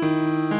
you